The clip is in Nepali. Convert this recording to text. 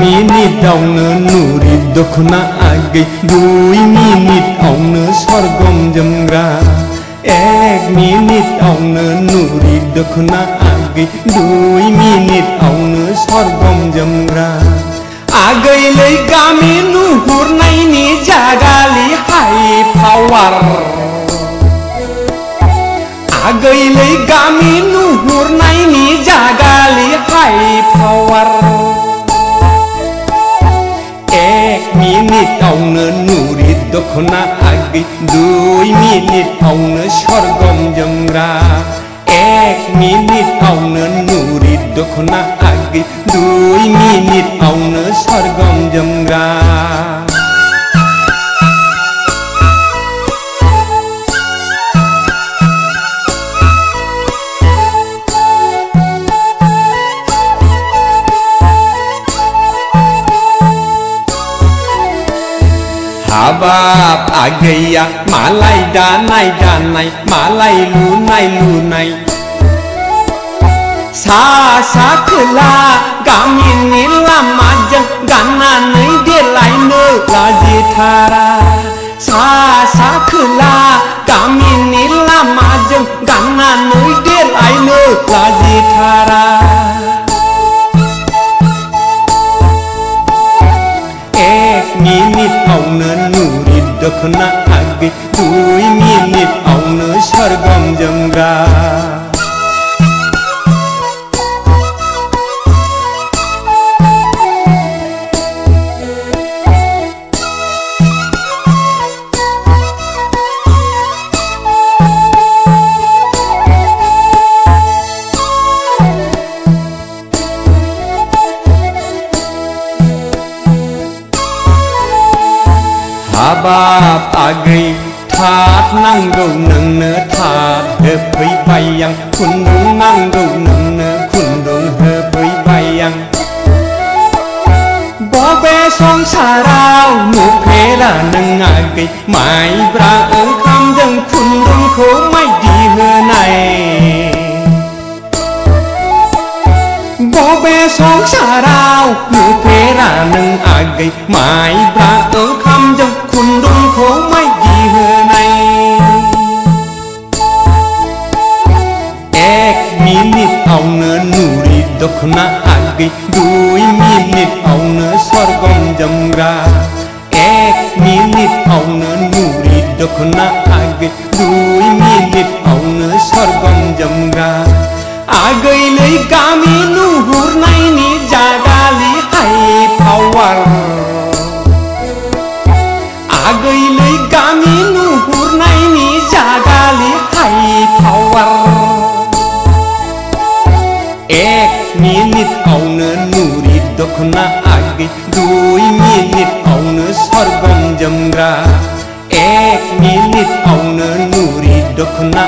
मिनिटावनो नुरि दख'ना आगै दुइ मिनिटावनो सरगम जोमग्रा एक मिनिटावनो नुरि दख'ना आगै दुइ मिनिटावनो सरगम जोमग्रा आगैलै गामि नुहुरनायनि जागालि हाइ पावार आगैलै गामि नुहुरनायनि जागालि हाइ पावार ঘোনা আগে দুই মিনিট পাউনো সরগম জমরা এক মিনিট পাউনো নুরির দখনা আগে দুই মিনিট পাউনো हाबाब आगैया मालाय दानाय दानाय मालाय लुनाय लुनाय सा सा खोला गामिनि लामाजों गाननानै देलायनो लाजिथारा सा सा खोला गामिनि लामाजों गाननानै देलायनो लाजिथारा লাগবে দুই মিলে পাউন সরগম บาปอากีธาตุนั่งดูหนังเนื้อธาตุเธอไปไปยังคุณดูนั่งดูหนังเนื้อคุณดูเธอไปไปยังบ่เบสองสาราวมุเพลานังอากีหมายปราเอิงคำดังคุณรุงโคไม่ดีเฮในบ่เบสองสาราวมุเพลานังอากีหมายปราเอิง ಕಥುನ ಹಾಕಿದ್ದೂಯ್ ಮಿನಿಟ್ ಅವನು ಸ್ವರ್ಗಂ ಜಮ್ರ ಏಕ್ ಮಿನಿಟ್ ಅವನು ನೂರಿದ್ದೊಖನ ಹಾಕಿದ್ದೂ दख'ना आगै दुइ मिनिटावनो सरगम जोमग्रा एक मिनिटावनो नुरि दख'ना